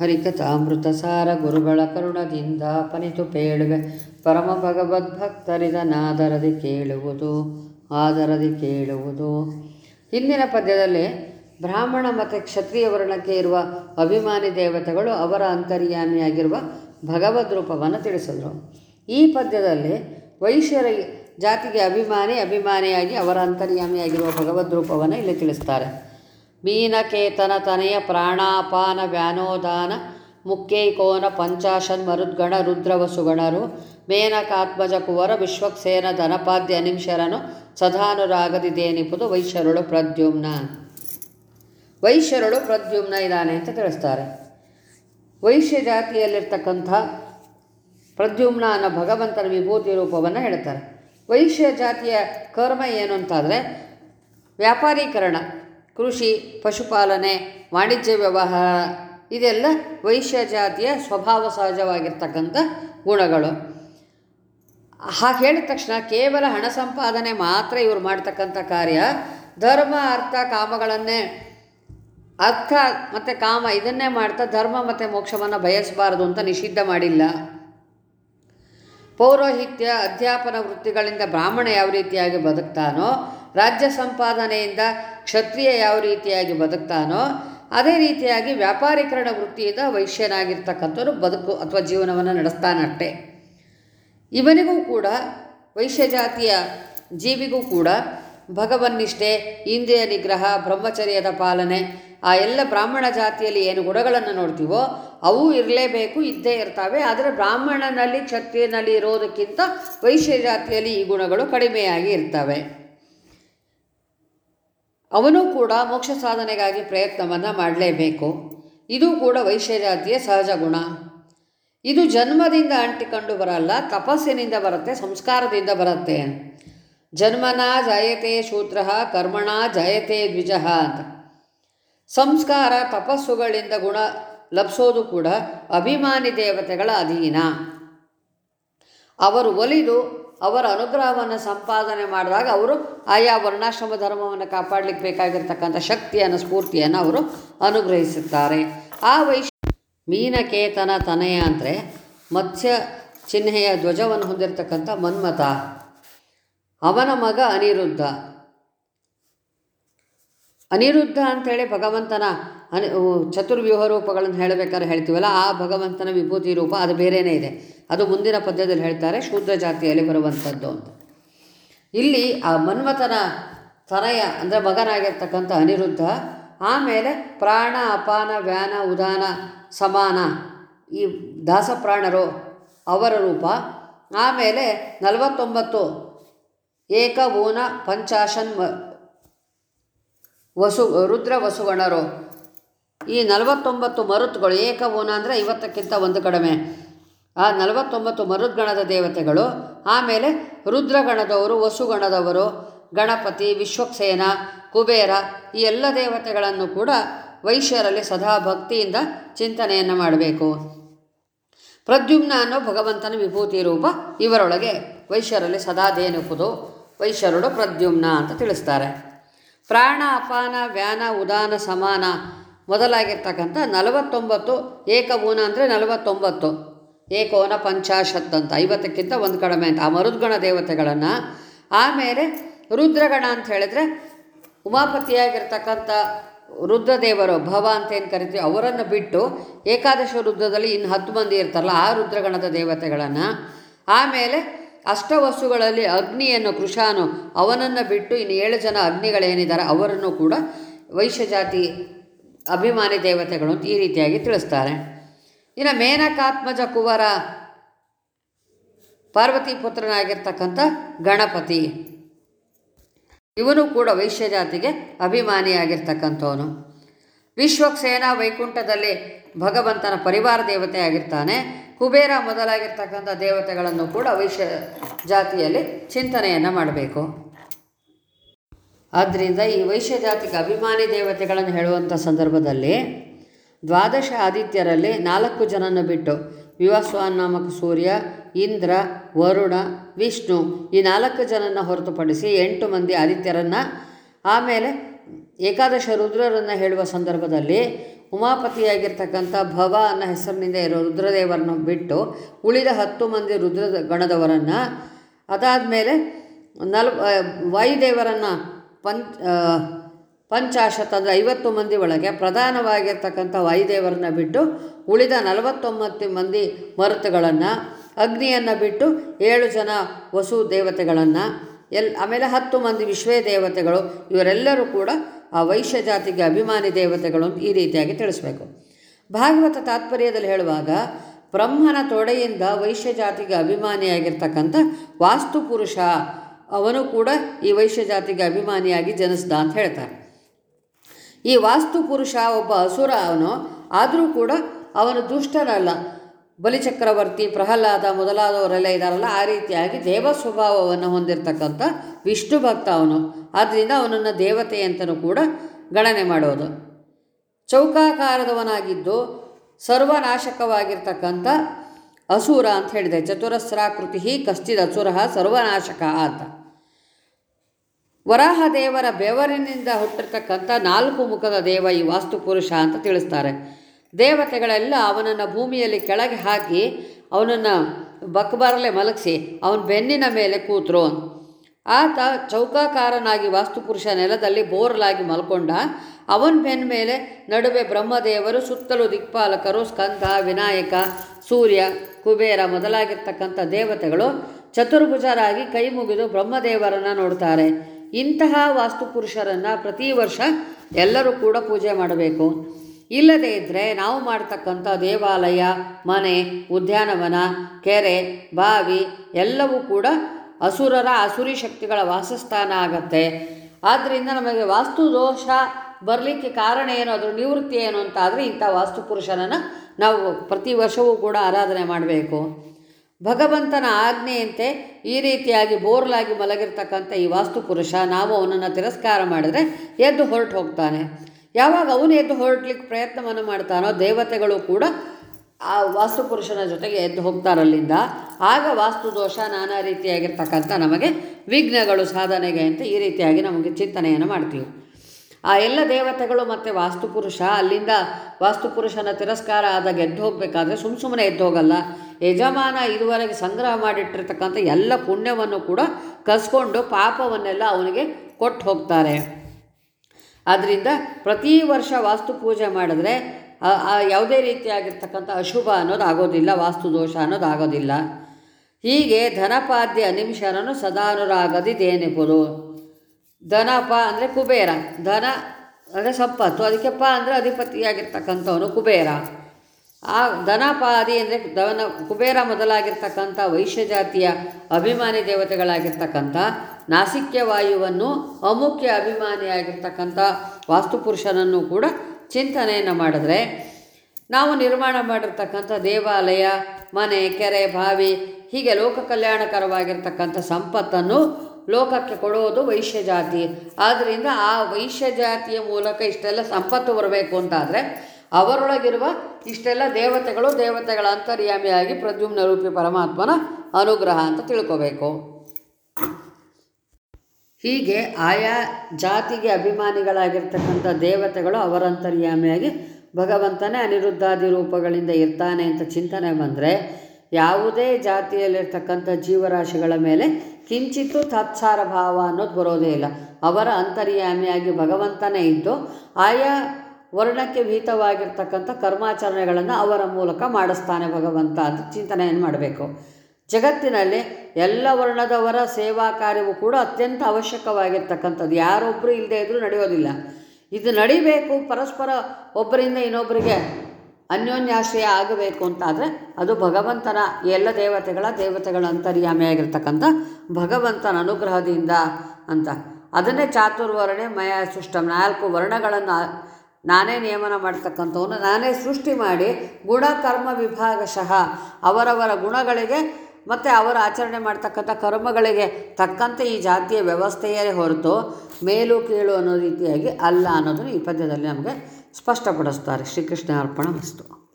ಹರಿಕಥಾಮೃತ ಸಾರ ಗುರುಗಳ ಕರುಣದಿಂದ ಪನಿತು ಪೇಳುವೆ. ಪರಮ ಭಗವದ್ಭಕ್ತರಿದನಾದರದಿ ಕೇಳುವುದು, ಆದರದಿ ಕೇಳುವುದು. ಹಿಂದಿನ ಪದ್ಯದಲ್ಲಿ ಬ್ರಾಹ್ಮಣ ಮತ್ತು ಕ್ಷತ್ರಿಯ ವರ್ಣಕ್ಕೆ ಇರುವ ಅಭಿಮಾನಿ ದೇವತೆಗಳು ಅವರ ಅಂತರ್ಯಾಮಿಯಾಗಿರುವ ಭಗವದ್ ರೂಪವನ್ನು ತಿಳಿಸಿದರು. ಈ ಪದ್ಯದಲ್ಲಿ ವೈಶ್ಯರ ಜಾತಿಗೆ ಅಭಿಮಾನಿ, ಅಭಿಮಾನಿಯಾಗಿ ಅವರ ಅಂತರ್ಯಾಮಿಯಾಗಿರುವ ಭಗವದ್ ರೂಪವನ್ನು ಇಲ್ಲಿ ತಿಳಿಸ್ತಾರೆ. ಮೀನಕೇತನ ತನಯ ಪ್ರಾಣಾಪಾನ ವ್ಯಾನೋದಾನ ಮುಕ್ಕೈಕೋನ ಪಂಚಾಶನ್ ಮರುದ್ಗಣ ರುದ್ರವಸುಗಣರು ಮೇನಕಾತ್ಮಜ ಕುವರ ವಿಶ್ವಕ್ಸೇನ ಧನಪಾದ್ಯ ಅನಿಂಶರನು ಸದಾನುರಾಗದಿದೇನಿಪುದು ವೈಶ್ಯರುಳು ಪ್ರದ್ಯುಮ್ನ. ವೈಶ್ಯರುಳು ಪ್ರದ್ಯುಮ್ನ ಇದ್ದಾನೆ ಅಂತ ತಿಳಿಸ್ತಾರೆ. ವೈಶ್ಯ ಜಾತಿಯಲ್ಲಿರ್ತಕ್ಕಂಥ ಪ್ರದ್ಯುಮ್ನ ಅನ್ನೋ ಭಗವಂತನ ವಿಭೂತಿ ರೂಪವನ್ನು ಹೇಳ್ತಾರೆ. ವೈಶ್ಯ ಜಾತಿಯ ಕರ್ಮ ಏನು ಅಂತಾದರೆ ವ್ಯಾಪಾರೀಕರಣ. ಕೃಷಿ, ಪಶುಪಾಲನೆ, ವಾಣಿಜ್ಯ ವ್ಯವಹಾರ, ಇದೆಲ್ಲ ವೈಶ್ಯ ಜಾತಿಯ ಸ್ವಭಾವ ಸಹಜವಾಗಿರ್ತಕ್ಕಂಥ ಗುಣಗಳು. ಹಾಗೆ ಹೇಳಿದ ತಕ್ಷಣ ಕೇವಲ ಹಣ ಸಂಪಾದನೆ ಮಾತ್ರ ಇವರು ಮಾಡ್ತಕ್ಕಂಥ ಕಾರ್ಯ. ಧರ್ಮ, ಅರ್ಥ, ಕಾಮಗಳನ್ನೇ, ಅರ್ಥ ಮತ್ತು ಕಾಮ ಇದನ್ನೇ ಮಾಡ್ತಾ ಧರ್ಮ ಮತ್ತು ಮೋಕ್ಷವನ್ನು ಬಯಸಬಾರದು ಅಂತ ನಿಷಿದ್ಧ ಮಾಡಿಲ್ಲ. ಪೌರೋಹಿತ್ಯ, ಅಧ್ಯಾಪನ ವೃತ್ತಿಗಳಿಂದ ಬ್ರಾಹ್ಮಣ ಯಾವ ರೀತಿಯಾಗಿ ಬದುಕ್ತಾನೋ, ರಾಜ್ಯ ಸಂಪಾದನೆಯಿಂದ ಕ್ಷತ್ರಿಯ ಯಾವ ರೀತಿಯಾಗಿ ಬದುಕ್ತಾನೋ ಅದೇ ರೀತಿಯಾಗಿ ವ್ಯಾಪಾರೀಕರಣ ವೃತ್ತಿಯಿಂದ ವೈಶ್ಯನಾಗಿರ್ತಕ್ಕಂಥವ್ರು ಬದುಕು ಅಥವಾ ಜೀವನವನ್ನು ನಡೆಸ್ತಾನಷ್ಟೇ. ಇವನಿಗೂ ಕೂಡ ವೈಶ್ಯ ಜಾತಿಯ ಜೀವಿಗೂ ಕೂಡ ಭಗವನ್ನಿಷ್ಠೆ, ಇಂದ್ರಿಯ ನಿಗ್ರಹ, ಬ್ರಹ್ಮಚರ್ಯದ ಪಾಲನೆ, ಆ ಎಲ್ಲ ಬ್ರಾಹ್ಮಣ ಜಾತಿಯಲ್ಲಿ ಏನು ಗುಣಗಳನ್ನು ನೋಡ್ತೀವೋ ಅವು ಇರಲೇಬೇಕು, ಇದ್ದೇ ಇರ್ತವೆ. ಆದರೆ ಬ್ರಾಹ್ಮಣನಲ್ಲಿ, ಕ್ಷತ್ರಿಯನಲ್ಲಿ ಇರೋದಕ್ಕಿಂತ ವೈಶ್ಯ ಜಾತಿಯಲ್ಲಿ ಈ ಗುಣಗಳು ಕಡಿಮೆಯಾಗಿ ಇರ್ತವೆ. ಅವನು ಕೂಡ ಮೋಕ್ಷ ಸಾಧನೆಗಾಗಿ ಪ್ರಯತ್ನವನ್ನು ಮಾಡಲೇಬೇಕು. ಇದು ಕೂಡ ವೈಶ್ಯಜಾತಿಯ ಸಹಜ ಗುಣ. ಇದು ಜನ್ಮದಿಂದ ಅಂಟಿಕೊಂಡು ಬರಲ್ಲ, ತಪಸ್ಸಿನಿಂದ ಬರುತ್ತೆ, ಸಂಸ್ಕಾರದಿಂದ ಬರುತ್ತೆ. ಜನ್ಮನ ಜಯತೆ ಶೂದ್ರ, ಕರ್ಮಣ ಜಯತೆ ದ್ವಿಜ ಅಂತ. ಸಂಸ್ಕಾರ ತಪಸ್ಸುಗಳಿಂದ ಗುಣ ಲಭಿಸೋದು ಕೂಡ ಅಭಿಮಾನಿ ದೇವತೆಗಳ ಅಧೀನ. ಅವರು ಒಲಿದು ಅವರ ಅನುಗ್ರಹವನ್ನು ಸಂಪಾದನೆ ಮಾಡಿದಾಗ ಅವರು ಆಯಾ ವರ್ಣಾಶ್ರಮ ಧರ್ಮವನ್ನು ಕಾಪಾಡಲಿಕ್ಕೆ ಬೇಕಾಗಿರ್ತಕ್ಕಂಥ ಶಕ್ತಿಯನ್ನು, ಸ್ಫೂರ್ತಿಯನ್ನು ಅವರು ಅನುಗ್ರಹಿಸುತ್ತಾರೆ. ಆ ವೈಶ್ ಮೀನಕೇತನ ತನಯ ಅಂದರೆ ಮತ್ಸ್ಯ ಚಿಹ್ನೆಯ ಧ್ವಜವನ್ನು ಹೊಂದಿರತಕ್ಕಂಥ ಮನ್ಮಥ. ಅವನ ಮಗ ಅನಿರುದ್ಧ. ಅನಿರುದ್ಧ ಅಂಥೇಳಿ ಭಗವಂತನ ಅನಿ ಚತುರ್ವ್ಯೂಹ ರೂಪಗಳನ್ನು ಹೇಳಬೇಕಾದ್ರೆ ಹೇಳ್ತೀವಲ್ಲ, ಆ ಭಗವಂತನ ವಿಭೂತಿ ರೂಪ ಅದು ಬೇರೆಯೇ ಇದೆ. ಅದು ಮುಂದಿನ ಪದ್ಯದಲ್ಲಿ ಹೇಳ್ತಾರೆ, ಶೂದ್ರ ಜಾತಿಯಲ್ಲಿ ಬರುವಂಥದ್ದು ಅಂತ. ಇಲ್ಲಿ ಆ ಮನ್ಮಥನ ತನಯ ಅಂದರೆ ಮಗನಾಗಿರ್ತಕ್ಕಂಥ ಅನಿರುದ್ಧ, ಆಮೇಲೆ ಪ್ರಾಣ, ಅಪಾನ, ವ್ಯಾನ, ಉದಾನ, ಸಮಾನ, ಈ ದಾಸಪ್ರಾಣರು ಅವರ ರೂಪ, ಆಮೇಲೆ ನಲವತ್ತೊಂಬತ್ತು ಏಕ ಊನ ಪಂಚಾಶನ್ ವಸು, ರುದ್ರ ವಸುಗಣರು ಈ ನಲವತ್ತೊಂಬತ್ತು ಮರುತ್ಗಳು ಏಕವೂನ ಅಂದರೆ ಐವತ್ತಕ್ಕಿಂತ ಒಂದು ಕಡಿಮೆ. ಆ ನಲವತ್ತೊಂಬತ್ತು ಮರುದ್ಗಣದ ದೇವತೆಗಳು, ಆಮೇಲೆ ರುದ್ರಗಣದವರು, ವಸುಗಣದವರು, ಗಣಪತಿ, ವಿಶ್ವಕ್ಸೇನ, ಕುಬೇರ, ಈ ಎಲ್ಲ ದೇವತೆಗಳನ್ನು ಕೂಡ ವೈಶ್ಯರಲ್ಲಿ ಸದಾ ಭಕ್ತಿಯಿಂದ ಚಿಂತನೆಯನ್ನು ಮಾಡಬೇಕು. ಪ್ರದ್ಯುಮ್ನ ಅನ್ನೋ ಭಗವಂತನ ವಿಭೂತಿ ರೂಪ ಇವರೊಳಗೆ ವೈಶ್ಯರಲ್ಲಿ ಸದಾ ದೇನುಪುದು, ವೈಶ್ಯರುಡು ಪ್ರದ್ಯುಮ್ನ ಅಂತ ತಿಳಿಸ್ತಾರೆ. ಪ್ರಾಣ ಅಪಾನ ವ್ಯಾನ, ಉದಾನ, ಸಮಾನ ಮೊದಲಾಗಿರ್ತಕ್ಕಂಥ ನಲವತ್ತೊಂಬತ್ತು ಏಕವೂನ ಅಂದರೆ ನಲವತ್ತೊಂಬತ್ತು. ಏಕೋನ ಪಂಚಾಶತ್ ಅಂತ, ಐವತ್ತಕ್ಕಿಂತ ಒಂದು ಕಡಿಮೆ ಅಂತ, ಆ ಮರುದ್ಗಣ ದೇವತೆಗಳನ್ನು. ಆಮೇಲೆ ರುದ್ರಗಣ ಅಂತ ಹೇಳಿದ್ರೆ ಉಮಾಪತಿಯಾಗಿರ್ತಕ್ಕಂಥ ರುದ್ರದೇವರು, ಭವ ಅಂತ ಏನು ಕರಿತೀವಿ, ಅವರನ್ನು ಬಿಟ್ಟು ಏಕಾದಶ ರುದ್ರದಲ್ಲಿ ಇನ್ನು ಹತ್ತು ಮಂದಿ ಇರ್ತಾರಲ್ಲ, ಆ ರುದ್ರಗಣದ ದೇವತೆಗಳನ್ನು. ಆಮೇಲೆ ಅಷ್ಟವಸ್ತುಗಳಲ್ಲಿ ಅಗ್ನಿಯನ್ನು, ಕೃಷಾನು, ಅವನನ್ನು ಬಿಟ್ಟು ಇನ್ನು ಏಳು ಜನ ಅಗ್ನಿಗಳೇನಿದ್ದಾರೆ ಅವರನ್ನು ಕೂಡ ವೈಶ್ಯ ಜಾತಿ ಅಭಿಮಾನಿ ದೇವತೆಗಳು ಅಂತ ಈ ರೀತಿಯಾಗಿ ತಿಳಿಸ್ತಾರೆ. ಇನ್ನು ಮೇನಕಾತ್ಮಜ ಕುವರ ಪಾರ್ವತಿ ಪುತ್ರನಾಗಿರ್ತಕ್ಕಂಥ ಗಣಪತಿ. ಇವನು ಕೂಡ ವೈಶ್ಯ ಜಾತಿಗೆ ಅಭಿಮಾನಿಯಾಗಿರ್ತಕ್ಕಂಥವನು. ವಿಶ್ವಕ್ಸೇನ ವೈಕುಂಠದಲ್ಲಿ ಭಗವಂತನ ಪರಿವಾರ ದೇವತೆ ಆಗಿರ್ತಾನೆ. ಕುಬೇರ ಮೊದಲಾಗಿರ್ತಕ್ಕಂಥ ದೇವತೆಗಳನ್ನು ಕೂಡ ವೈಶ್ಯ ಜಾತಿಯಲ್ಲಿ ಚಿಂತನೆಯನ್ನು ಮಾಡಬೇಕು. ಆದ್ದರಿಂದ ಈ ವೈಶ್ಯ ಜಾತಿಗೆ ಅಭಿಮಾನಿ ದೇವತೆಗಳನ್ನು ಹೇಳುವಂಥ ಸಂದರ್ಭದಲ್ಲಿ ದ್ವಾದಶ ಆದಿತ್ಯರಲ್ಲಿ ನಾಲ್ಕು ಜನನ ಬಿಟ್ಟು ವಿವಸ್ವಾನ್ ನಾಮಕ ಸೂರ್ಯ, ಇಂದ್ರ, ವರುಣ, ವಿಷ್ಣು ಈ ನಾಲ್ಕು ಜನನ ಹೊರತುಪಡಿಸಿ ಎಂಟು ಮಂದಿ ಆದಿತ್ಯರನ್ನು ಆಮೇಲೆ ಏಕಾದಶ ರುದ್ರರನ್ನು ಹೇಳುವ ಸಂದರ್ಭದಲ್ಲಿ ಉಮಾಪತಿಯಾಗಿರ್ತಕ್ಕಂಥ ಭವ ಅನ್ನೋ ಹೆಸರಿನಿಂದ ಇರೋ ರುದ್ರದೇವರನ್ನು ಬಿಟ್ಟು ಉಳಿದ ಹತ್ತು ಮಂದಿ ರುದ್ರ ಗಣದವರನ್ನು ಅದಾದಮೇಲೆ ನಲ್ ವಾಯುದೇವರನ್ನು ಪಂಚ ಪಂಚಾಶತ್ ಅಂದರೆ ಐವತ್ತು ಮಂದಿ ಒಳಗೆ ಪ್ರಧಾನವಾಗಿರ್ತಕ್ಕಂಥ ವಾಯುದೇವರನ್ನ ಬಿಟ್ಟು ಉಳಿದ ನಲವತ್ತೊಂಬತ್ತು ಮಂದಿ ಮರುತುಗಳನ್ನು, ಅಗ್ನಿಯನ್ನು ಬಿಟ್ಟು ಏಳು ಜನ ವಸು ದೇವತೆಗಳನ್ನು, ಎಲ್, ಆಮೇಲೆ ಹತ್ತು ಮಂದಿ ವಿಶ್ವೇ ದೇವತೆಗಳು, ಇವರೆಲ್ಲರೂ ಕೂಡ ಆ ವೈಶ್ಯ ಜಾತಿಗೆ ಅಭಿಮಾನಿ ದೇವತೆಗಳು ಈ ರೀತಿಯಾಗಿ ತಿಳಿಸ್ಬೇಕು. ಭಾಗವತ ತಾತ್ಪರ್ಯದಲ್ಲಿ ಹೇಳುವಾಗ, ಬ್ರಹ್ಮನ ತೊಡೆಯಿಂದ ವೈಶ್ಯ ಜಾತಿಗೆ ಅಭಿಮಾನಿಯಾಗಿರ್ತಕ್ಕಂಥ ವಾಸ್ತುಪುರುಷ ಅವನು ಕೂಡ ಈ ವೈಶ್ಯ ಜಾತಿಗೆ ಅಭಿಮಾನಿಯಾಗಿ ಜನಿಸ್ದ ಅಂತ ಹೇಳ್ತಾರೆ. ಈ ವಾಸ್ತು ಪುರುಷ ಒಬ್ಬ ಅಸುರ ಅವನು, ಆದರೂ ಕೂಡ ಅವನು ದುಷ್ಟನಲ್ಲ. ಬಲಿಚಕ್ರವರ್ತಿ ಪ್ರಹ್ಲಾದ ಮೊದಲಾದವರೆಲ್ಲ ಇದ್ದಾರಲ್ಲ ಆ ರೀತಿಯಾಗಿ ದೇವ ಸ್ವಭಾವವನ್ನು ಹೊಂದಿರತಕ್ಕಂಥ ವಿಷ್ಣು ಭಕ್ತ ಅವನು. ಆದ್ದರಿಂದ ಅವನನ್ನು ದೇವತೆ ಅಂತಲೂ ಕೂಡ ಗಣನೆ ಮಾಡೋದು. ಚೌಕಾಕಾರದವನಾಗಿದ್ದು ಸರ್ವನಾಶಕವಾಗಿರ್ತಕ್ಕಂಥ ಅಸುರ ಅಂತ ಹೇಳಿದೆ. ಚತುರಸ್ರಾಕೃತಿ ಕಶ್ಚಿದ ಅಸುರ ಸರ್ವನಾಶಕ ಆತ. ವರಾಹ ದೇವರ ಬೆವರಿನಿಂದ ಹುಟ್ಟಿರ್ತಕ್ಕಂಥ ನಾಲ್ಕು ಮುಖದ ದೇವ ಈ ವಾಸ್ತುಪುರುಷ ಅಂತ ತಿಳಿಸ್ತಾರೆ. ದೇವತೆಗಳೆಲ್ಲ ಅವನನ್ನು ಭೂಮಿಯಲ್ಲಿ ಕೆಳಗೆ ಹಾಕಿ ಅವನನ್ನು ಬಕ್ಬರಲೆ ಮಲಗಿಸಿ, ಅವನ ಬೆನ್ನಿನ ಮೇಲೆ ಕೂತರು ಆತ ಚೌಕಾಕಾರನಾಗಿ ವಾಸ್ತುಪುರುಷ ನೆಲದಲ್ಲಿ ಬೋರ್ಲಾಗಿ ಮಲ್ಕೊಂಡ, ಅವನ ಬೆನ್ನ ಮೇಲೆ ನಡುವೆ ಬ್ರಹ್ಮದೇವರು, ಸುತ್ತಲೂ ದಿಕ್ಪಾಲಕರು, ಸ್ಕಂದ, ವಿನಾಯಕ, ಸೂರ್ಯ ಕುಬೇರ ಮೊದಲಾಗಿರ್ತಕ್ಕಂಥ ದೇವತೆಗಳು ಚತುರ್ಭುಜರಾಗಿ ಕೈ ಮುಗಿದು ಬ್ರಹ್ಮದೇವರನ್ನು ನೋಡ್ತಾರೆ. ಇಂತಹ ವಾಸ್ತುಪುರುಷರನ್ನು ಪ್ರತಿ ವರ್ಷ ಎಲ್ಲರೂ ಕೂಡ ಪೂಜೆ ಮಾಡಬೇಕು. ಇಲ್ಲದೇ ಇದ್ದರೆ ನಾವು ಮಾಡ್ತಕ್ಕಂಥ ದೇವಾಲಯ, ಮನೆ, ಉದ್ಯಾನವನ, ಕೆರೆ, ಬಾವಿ ಎಲ್ಲವೂ ಕೂಡ ಅಸುರರ ಅಸುರಿ ಶಕ್ತಿಗಳ ವಾಸಸ್ಥಾನ ಆಗತ್ತೆ. ಆದ್ದರಿಂದ ನಮಗೆ ವಾಸ್ತು ದೋಷ ಬರಲಿಕ್ಕೆ ಕಾರಣ ಏನು, ಅದರ ನಿವೃತ್ತಿ ಏನು ಅಂತ ಆದರೆ ಇಂಥ ವಾಸ್ತುಪುರುಷನನ್ನು ನಾವು ಪ್ರತಿ ವರ್ಷವೂ ಕೂಡ ಆರಾಧನೆ ಮಾಡಬೇಕು. ಭಗವಂತನ ಆಜ್ಞೆಯಂತೆ ಈ ರೀತಿಯಾಗಿ ಬೋರ್ಲಾಗಿ ಮಲಗಿರ್ತಕ್ಕಂಥ ಈ ವಾಸ್ತುಪುರುಷ ನಾವು ಅವನನ್ನು ತಿರಸ್ಕಾರ ಮಾಡಿದರೆ ಎದ್ದು ಹೊರಟು ಹೋಗ್ತಾನೆ. ಯಾವಾಗ ಅವನು ಎದ್ದು ಹೊರಟ್ಲಿಕ್ಕೆ ಪ್ರಯತ್ನವನ್ನು ಮಾಡ್ತಾನೋ ದೇವತೆಗಳು ಕೂಡ ಆ ವಾಸ್ತುಪುರುಷನ ಜೊತೆಗೆ ಎದ್ದು ಹೋಗ್ತಾರಲ್ಲಿಂದ ಆಗ ವಾಸ್ತು ದೋಷ ನಾನಾ ರೀತಿಯಾಗಿರ್ತಕ್ಕಂಥ ನಮಗೆ ವಿಘ್ನಗಳು, ಸಾಧನೆಗೆ ಅಂತ ಈ ರೀತಿಯಾಗಿ ನಮಗೆ ಚಿಂತನೆಯನ್ನು ಮಾಡ್ತೀವಿ. ಆ ಎಲ್ಲ ದೇವತೆಗಳು ಮತ್ತು ವಾಸ್ತುಪುರುಷ, ಅಲ್ಲಿಂದ ವಾಸ್ತುಪುರುಷನ ತಿರಸ್ಕಾರ ಆದಾಗ ಎದ್ದು ಹೋಗಬೇಕಾದ್ರೆ ಸುಮ್ಮ ಸುಮ್ಮನೆ ಎದ್ದು ಹೋಗಲ್ಲ ಯಜಮಾನ ಇದುವರೆಗೆ ಸಂಗ್ರಹ ಮಾಡಿಟ್ಟಿರ್ತಕ್ಕಂಥ ಎಲ್ಲ ಪುಣ್ಯವನ್ನು ಕೂಡ ಕಸ್ಕೊಂಡು ಪಾಪವನ್ನೆಲ್ಲ ಅವನಿಗೆ ಕೊಟ್ಟು ಹೋಗ್ತಾರೆ. ಆದ್ದರಿಂದ ಪ್ರತಿ ವರ್ಷ ವಾಸ್ತು ಪೂಜೆ ಮಾಡಿದ್ರೆ ಯಾವುದೇ ರೀತಿಯಾಗಿರ್ತಕ್ಕಂಥ ಅಶುಭ ಅನ್ನೋದು ಆಗೋದಿಲ್ಲ ವಾಸ್ತು ದೋಷ ಅನ್ನೋದು ಆಗೋದಿಲ್ಲ. ಹೀಗೆ ಧನಪಾದ್ಯ ಅನಿಮಿಷರನು ಸದಾನುರಾಗದಿ ದೇನೆಪುರು ಧನಪ ಅಂದರೆ ಕುಬೇರ. ಧನ ಅಂದರೆ ಸಂಪತ್ತು. ಅದಕ್ಕೆ ಪ ಅಂದರೆ ಅಧಿಪತಿಯಾಗಿರ್ತಕ್ಕಂಥವನು ಕುಬೇರ. ಆ ಧನಪಾದಿ ಅಂದರೆ ಧನ ಕುಬೇರ ಮೊದಲಾಗಿರ್ತಕ್ಕಂಥ ವೈಶ್ಯ ಜಾತಿಯ ಅಭಿಮಾನಿ ದೇವತೆಗಳಾಗಿರ್ತಕ್ಕಂಥ ನಾಸಿಕ್ಯ ವಾಯುವನ್ನು ಅಮುಖ್ಯ ಅಭಿಮಾನಿಯಾಗಿರ್ತಕ್ಕಂಥ ವಾಸ್ತುಪುರುಷನನ್ನು ಕೂಡ ಚಿಂತನೆಯನ್ನು ಮಾಡಿದ್ರೆ ನಾವು ನಿರ್ಮಾಣ ಮಾಡಿರ್ತಕ್ಕಂಥ ದೇವಾಲಯ, ಮನೆ, ಕೆರೆ, ಬಾವಿ ಹೀಗೆ ಲೋಕ ಕಲ್ಯಾಣಕರವಾಗಿರ್ತಕ್ಕಂಥ ಸಂಪತ್ತನ್ನು ಲೋಕಕ್ಕೆ ಕೊಡುವುದು ವೈಶ್ಯ ಜಾತಿ. ಆದ್ದರಿಂದ ಆ ವೈಶ್ಯ ಜಾತಿಯ ಮೂಲಕ ಇಷ್ಟೆಲ್ಲ ಸಂಪತ್ತು ಬರಬೇಕು ಅಂತಾದರೆ ಅವರೊಳಗಿರುವ ಇಷ್ಟೆಲ್ಲ ದೇವತೆಗಳು ದೇವತೆಗಳ ಅಂತರ್ಯಾಮಿಯಾಗಿ ಪ್ರದ್ಯುಮ್ನ ರೂಪಿ ಪರಮಾತ್ಮನ ಅನುಗ್ರಹ ಅಂತ ತಿಳ್ಕೋಬೇಕು. ಹೀಗೆ ಆಯಾ ಜಾತಿಗೆ ಅಭಿಮಾನಿಗಳಾಗಿರ್ತಕ್ಕಂಥ ದೇವತೆಗಳು ಅವರ ಅಂತರ್ಯಾಮಿಯಾಗಿ ಭಗವಂತನೇ ಅನಿರುದ್ಧಾದಿ ರೂಪಗಳಿಂದ ಇರ್ತಾನೆ ಅಂತ ಚಿಂತನೆ ಬಂದರೆ ಯಾವುದೇ ಜಾತಿಯಲ್ಲಿರ್ತಕ್ಕಂಥ ಜೀವರಾಶಿಗಳ ಮೇಲೆ ಕಿಂಚಿತ್ತೂ ತಾತ್ಸಾರ ಭಾವ ಅನ್ನೋದು ಬರೋದೇ ಇಲ್ಲ. ಅವರ ಅಂತರ್ಯಾಮಿಯಾಗಿ ಭಗವಂತನೇ ಇದ್ದು ಆಯಾ ವರ್ಣಕ್ಕೆ ಭೀತವಾಗಿರ್ತಕ್ಕಂಥ ಕರ್ಮಾಚರಣೆಗಳನ್ನು ಅವರ ಮೂಲಕ ಮಾಡಿಸ್ತಾನೆ ಭಗವಂತ ಅಂತ ಚಿಂತನೆಯನ್ನು ಮಾಡಬೇಕು. ಜಗತ್ತಿನಲ್ಲಿ ಎಲ್ಲ ವರ್ಣದವರ ಸೇವಾ ಕಾರ್ಯವು ಕೂಡ ಅತ್ಯಂತ ಅವಶ್ಯಕವಾಗಿರ್ತಕ್ಕಂಥದ್ದು. ಯಾರೊಬ್ಬರು ಇಲ್ಲದೇ ಇದ್ದರೂ ನಡೆಯೋದಿಲ್ಲ. ಇದು ನಡಿಬೇಕು, ಪರಸ್ಪರ ಒಬ್ಬರಿಂದ ಇನ್ನೊಬ್ಬರಿಗೆ ಅನ್ಯೋನ್ಯಾಶ್ರಯ ಆಗಬೇಕು ಅಂತಾದರೆ ಅದು ಭಗವಂತನ ಎಲ್ಲ ದೇವತೆಗಳ ದೇವತೆಗಳ ಅಂತರ್ಯಾಮಿಯಾಗಿರ್ತಕ್ಕಂಥ ಭಗವಂತನ ಅನುಗ್ರಹದಿಂದ ಅಂತ. ಅದನ್ನೇ ಚಾತುರ್ವರ್ಣೆ, ಮಯ ಸೃಷ್ಟಂ, ನಾಲ್ಕು ವರ್ಣಗಳನ್ನು ನಾನೇ ನಿಯಮನ ಮಾಡ್ತಕ್ಕಂಥವನು ನಾನೇ ಸೃಷ್ಟಿ ಮಾಡಿ ಗುಣ ಕರ್ಮ ವಿಭಾಗಶಃ ಅವರವರ ಗುಣಗಳಿಗೆ ಮತ್ತು ಅವರ ಆಚರಣೆ ಮಾಡ್ತಕ್ಕಂಥ ಕರ್ಮಗಳಿಗೆ ತಕ್ಕಂತೆ ಈ ಜಾತಿಯ ವ್ಯವಸ್ಥೆಯೇ ಹೊರತು ಮೇಲು, ಕೀಳು ಅನ್ನೋ ರೀತಿಯಾಗಿ ಅಲ್ಲ ಅನ್ನೋದನ್ನು ಈ ಪದ್ಯದಲ್ಲಿ ನಮಗೆ ಸ್ಪಷ್ಟಪಡಿಸ್ತಾರೆ ಶ್ರೀಕೃಷ್ಣ ಅರ್ಪಣ ವಸ್ತು.